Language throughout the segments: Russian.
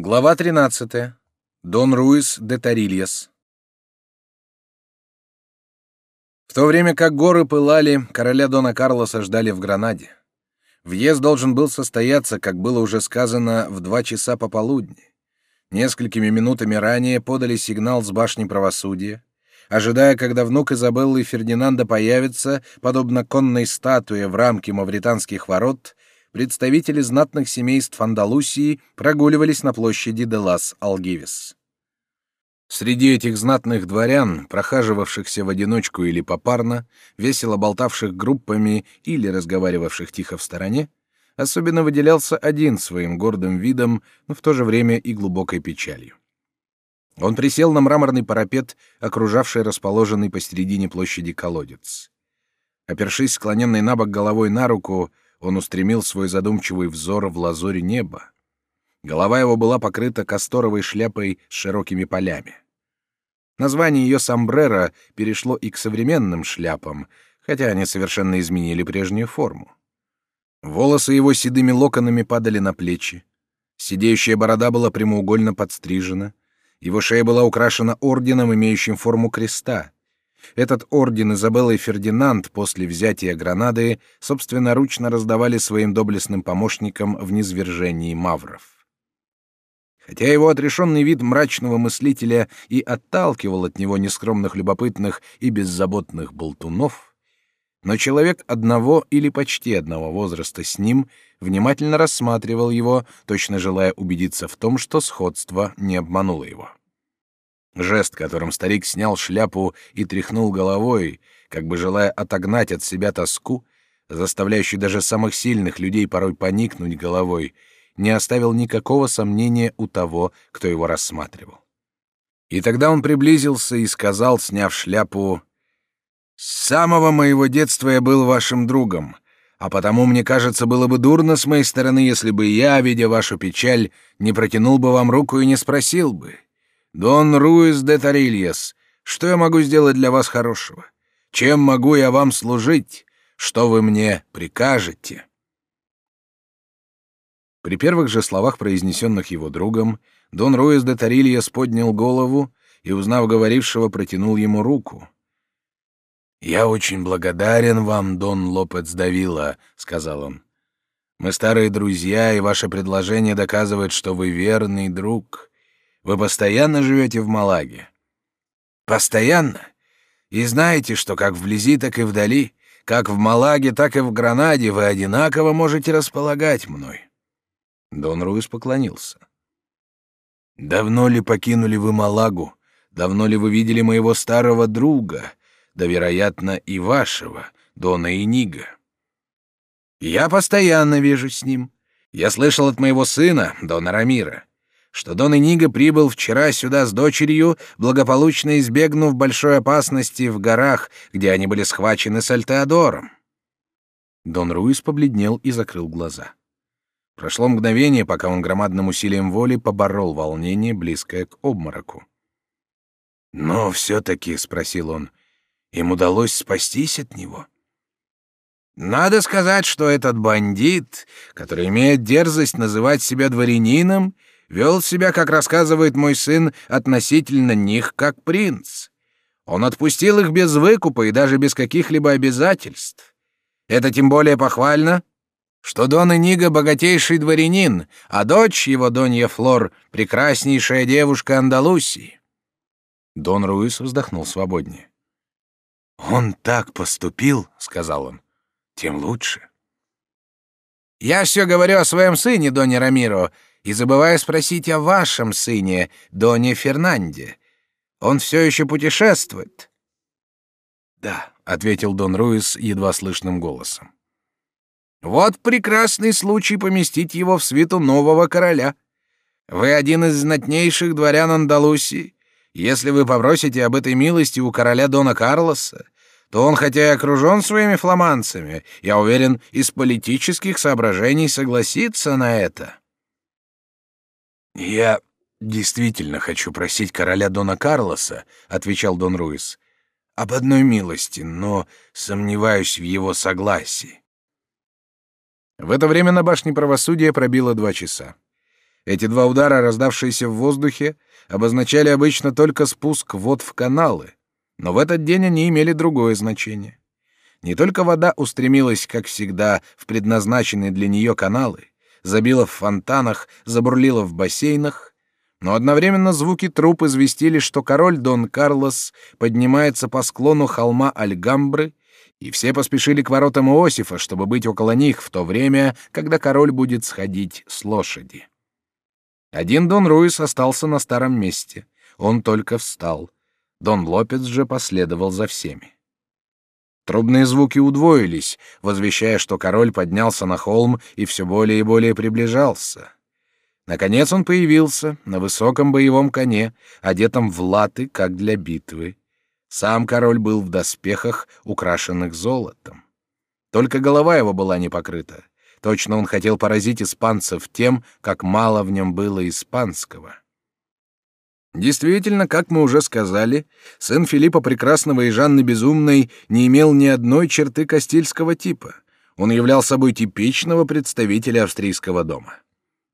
Глава 13. Дон Руис де Тарильяс. В то время как горы пылали, короля Дона Карлоса ждали в Гранаде. Въезд должен был состояться, как было уже сказано, в два часа пополудни. Несколькими минутами ранее подали сигнал с башни правосудия. Ожидая, когда внук Изабеллы Фердинанда появится, подобно конной статуе в рамке мавританских ворот, представители знатных семейств Андалусии прогуливались на площади де лас Алгивис. Среди этих знатных дворян, прохаживавшихся в одиночку или попарно, весело болтавших группами или разговаривавших тихо в стороне, особенно выделялся один своим гордым видом, но в то же время и глубокой печалью. Он присел на мраморный парапет, окружавший расположенный посередине площади колодец. Опершись склоненной на бок головой на руку, он устремил свой задумчивый взор в лазурь неба. Голова его была покрыта касторовой шляпой с широкими полями. Название ее сомбреро перешло и к современным шляпам, хотя они совершенно изменили прежнюю форму. Волосы его седыми локонами падали на плечи. Сидеющая борода была прямоугольно подстрижена. Его шея была украшена орденом, имеющим форму креста. Этот орден Изабелла и Фердинанд после взятия Гранады собственноручно раздавали своим доблестным помощникам в низвержении мавров. Хотя его отрешенный вид мрачного мыслителя и отталкивал от него нескромных любопытных и беззаботных болтунов, но человек одного или почти одного возраста с ним внимательно рассматривал его, точно желая убедиться в том, что сходство не обмануло его. Жест, которым старик снял шляпу и тряхнул головой, как бы желая отогнать от себя тоску, заставляющую даже самых сильных людей порой поникнуть головой, не оставил никакого сомнения у того, кто его рассматривал. И тогда он приблизился и сказал, сняв шляпу, «С самого моего детства я был вашим другом, а потому, мне кажется, было бы дурно с моей стороны, если бы я, видя вашу печаль, не протянул бы вам руку и не спросил бы». Дон Руис де Тарильяс, что я могу сделать для вас хорошего? Чем могу я вам служить? Что вы мне прикажете?» При первых же словах, произнесенных его другом, Дон Руис де Тарильяс поднял голову и, узнав говорившего, протянул ему руку. «Я очень благодарен вам, Дон Лопец Давила», — сказал он. «Мы старые друзья, и ваше предложение доказывает, что вы верный друг. Вы постоянно живете в Малаге? Постоянно. И знаете, что как вблизи, так и вдали, как в Малаге, так и в Гранаде вы одинаково можете располагать мной. Дон Руис поклонился. Давно ли покинули вы Малагу? Давно ли вы видели моего старого друга? Да, вероятно, и вашего, Дона Инига. Я постоянно вижу с ним. Я слышал от моего сына, Дона Рамира что Дон Иниго прибыл вчера сюда с дочерью, благополучно избегнув большой опасности в горах, где они были схвачены с Альтеодором. Дон Руис побледнел и закрыл глаза. Прошло мгновение, пока он громадным усилием воли поборол волнение, близкое к обмороку. «Но все-таки», — спросил он, — «им удалось спастись от него?» «Надо сказать, что этот бандит, который имеет дерзость называть себя дворянином, — вел себя, как рассказывает мой сын, относительно них, как принц. Он отпустил их без выкупа и даже без каких-либо обязательств. Это тем более похвально, что Дон Иниго — богатейший дворянин, а дочь его, Донья Флор, — прекраснейшая девушка Андалусии. Дон Руис вздохнул свободнее. «Он так поступил», — сказал он, — «тем лучше». «Я все говорю о своем сыне, Доне Рамиро, и забываю спросить о вашем сыне, Доне Фернанде. Он все еще путешествует?» «Да», — ответил Дон Руис едва слышным голосом. «Вот прекрасный случай поместить его в свиту нового короля. Вы один из знатнейших дворян Андалусии. Если вы попросите об этой милости у короля Дона Карлоса, то он, хотя и окружен своими фламандцами, я уверен, из политических соображений согласится на это». «Я действительно хочу просить короля Дона Карлоса», — отвечал Дон Руис, — «об одной милости, но сомневаюсь в его согласии». В это время на башне правосудия пробило два часа. Эти два удара, раздавшиеся в воздухе, обозначали обычно только спуск вод в каналы, но в этот день они имели другое значение. Не только вода устремилась, как всегда, в предназначенные для нее каналы, забила в фонтанах, забурлила в бассейнах, но одновременно звуки труп известили, что король Дон Карлос поднимается по склону холма Альгамбры, и все поспешили к воротам Иосифа, чтобы быть около них в то время, когда король будет сходить с лошади. Один Дон Руис остался на старом месте. Он только встал. Дон Лопец же последовал за всеми. Трубные звуки удвоились, возвещая, что король поднялся на холм и все более и более приближался. Наконец он появился на высоком боевом коне, одетом в латы, как для битвы. Сам король был в доспехах, украшенных золотом. Только голова его была не покрыта. Точно он хотел поразить испанцев тем, как мало в нем было испанского. Действительно, как мы уже сказали, сын Филиппа Прекрасного и Жанны Безумной не имел ни одной черты кастильского типа. Он являл собой типичного представителя австрийского дома.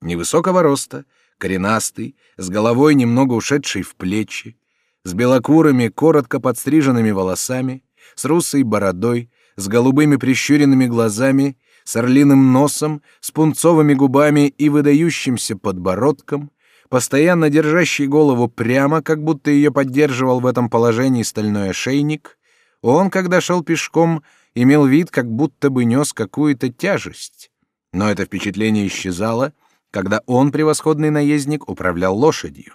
Невысокого роста, коренастый, с головой немного ушедшей в плечи, с белокурыми, коротко подстриженными волосами, с русой бородой, с голубыми прищуренными глазами, с орлиным носом, с пунцовыми губами и выдающимся подбородком — постоянно держащий голову прямо, как будто ее поддерживал в этом положении стальной ошейник, он, когда шел пешком, имел вид, как будто бы нес какую-то тяжесть. Но это впечатление исчезало, когда он, превосходный наездник, управлял лошадью.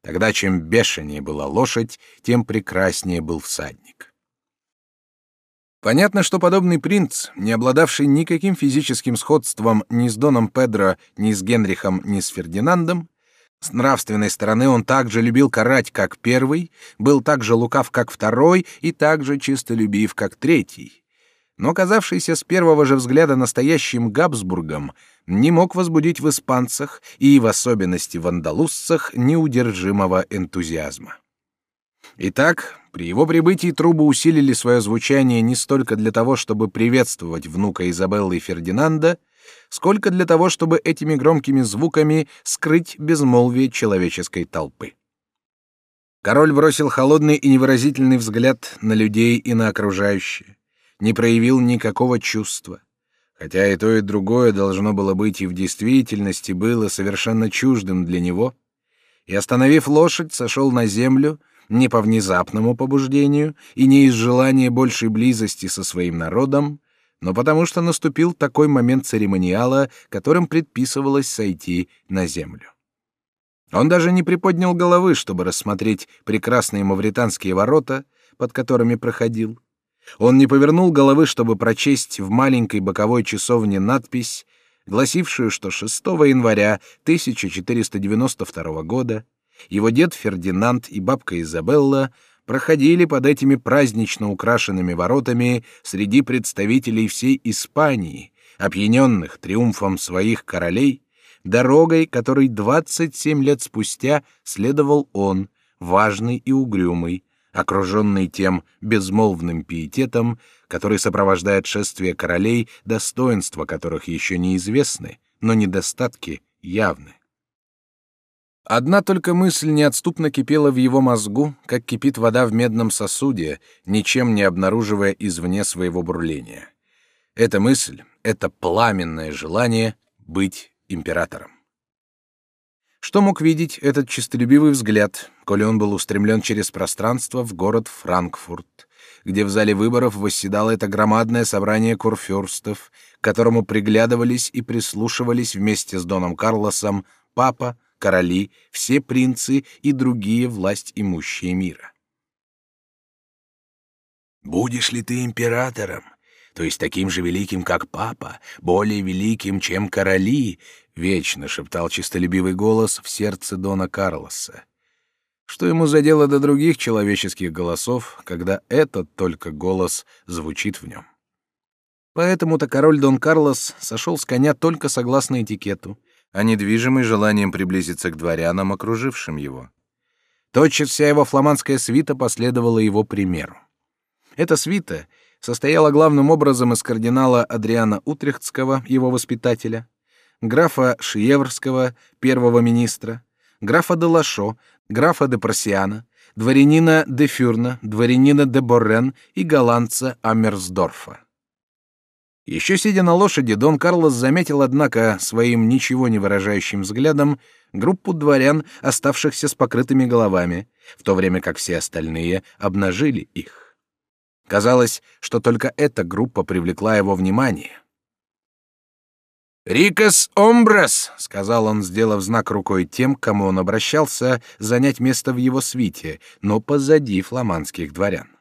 Тогда чем бешенее была лошадь, тем прекраснее был всадник. Понятно, что подобный принц, не обладавший никаким физическим сходством ни с Доном Педро, ни с Генрихом, ни с Фердинандом, с нравственной стороны он также любил карать, как первый, был так же лукав, как второй, и так же чистолюбив, как третий. Но казавшийся с первого же взгляда настоящим Габсбургом не мог возбудить в испанцах и в особенности в андалузцах неудержимого энтузиазма. Итак, при его прибытии трубы усилили свое звучание не столько для того, чтобы приветствовать внука Изабеллы и Фердинанда, сколько для того, чтобы этими громкими звуками скрыть безмолвие человеческой толпы. Король бросил холодный и невыразительный взгляд на людей и на окружающие, не проявил никакого чувства, хотя и то, и другое должно было быть и в действительности было совершенно чуждым для него, и, остановив лошадь, сошел на землю, не по внезапному побуждению и не из желания большей близости со своим народом, но потому что наступил такой момент церемониала, которым предписывалось сойти на землю. Он даже не приподнял головы, чтобы рассмотреть прекрасные мавританские ворота, под которыми проходил. Он не повернул головы, чтобы прочесть в маленькой боковой часовне надпись, гласившую, что 6 января 1492 года его дед Фердинанд и бабка Изабелла проходили под этими празднично украшенными воротами среди представителей всей Испании, опьяненных триумфом своих королей, дорогой, которой 27 лет спустя следовал он, важный и угрюмый, окруженный тем безмолвным пиететом, который сопровождает шествие королей, достоинства которых еще неизвестны, но недостатки явны. Одна только мысль неотступно кипела в его мозгу, как кипит вода в медном сосуде, ничем не обнаруживая извне своего бурления. Эта мысль, это пламенное желание быть императором. Что мог видеть этот честолюбивый взгляд, коли он был устремлен через пространство в город Франкфурт, где в зале выборов восседало это громадное собрание курфюрстов, к которому приглядывались и прислушивались вместе с Доном Карлосом папа, короли, все принцы и другие власть имущие мира. «Будешь ли ты императором, то есть таким же великим, как папа, более великим, чем короли?» — вечно шептал чистолюбивый голос в сердце Дона Карлоса. Что ему за дело до других человеческих голосов, когда этот только голос звучит в нем? Поэтому-то король Дон Карлос сошел с коня только согласно этикету, а недвижимый желанием приблизиться к дворянам, окружившим его. Тотчас вся его фламандская свита последовала его примеру. Эта свита состояла главным образом из кардинала Адриана Утрехтского, его воспитателя, графа Шиеврского, первого министра, графа де Лашо, графа де Парсиана, дворянина де Фюрна, дворянина де Боррен и голландца Амерсдорфа. Еще сидя на лошади, Дон Карлос заметил, однако, своим ничего не выражающим взглядом группу дворян, оставшихся с покрытыми головами, в то время как все остальные обнажили их. Казалось, что только эта группа привлекла его внимание. «Рикос Омбрас!» — сказал он, сделав знак рукой тем, к кому он обращался, занять место в его свите, но позади фламандских дворян.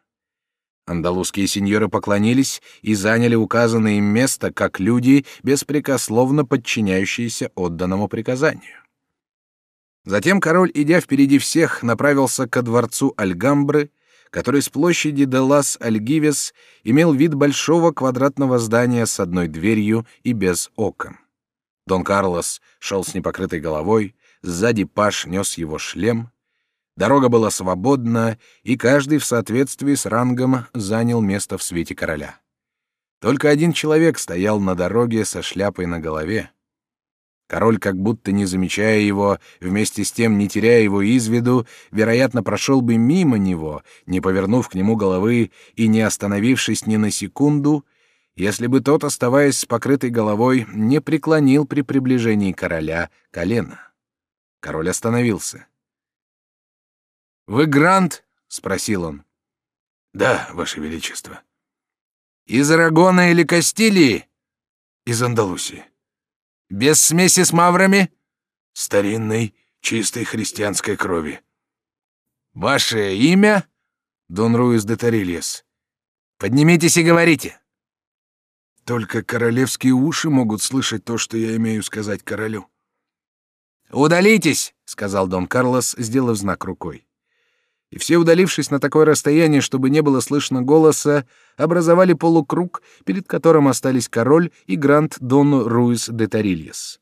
Андалузские сеньоры поклонились и заняли указанное им место, как люди, беспрекословно подчиняющиеся отданному приказанию. Затем король, идя впереди всех, направился ко дворцу Альгамбры, который с площади де лас Альгивес имел вид большого квадратного здания с одной дверью и без окон. Дон Карлос шел с непокрытой головой, сзади паш нес его шлем. Дорога была свободна, и каждый в соответствии с рангом занял место в свете короля. Только один человек стоял на дороге со шляпой на голове. Король, как будто не замечая его, вместе с тем не теряя его из виду, вероятно, прошел бы мимо него, не повернув к нему головы и не остановившись ни на секунду, если бы тот, оставаясь с покрытой головой, не преклонил при приближении короля колено. Король остановился. «Вы Грант?» — спросил он. «Да, Ваше Величество». «Из Арагона или Кастилии?» «Из Андалусии». Без смеси с маврами? Старинной, чистой христианской крови. Ваше имя? Дон Руис де Тарильес. Поднимитесь и говорите. Только королевские уши могут слышать то, что я имею сказать королю. «Удалитесь!» — сказал Дон Карлос, сделав знак рукой и все, удалившись на такое расстояние, чтобы не было слышно голоса, образовали полукруг, перед которым остались король и грант Дон Руис де Тарильес.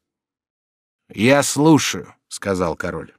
«Я слушаю», — сказал король.